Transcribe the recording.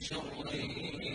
شر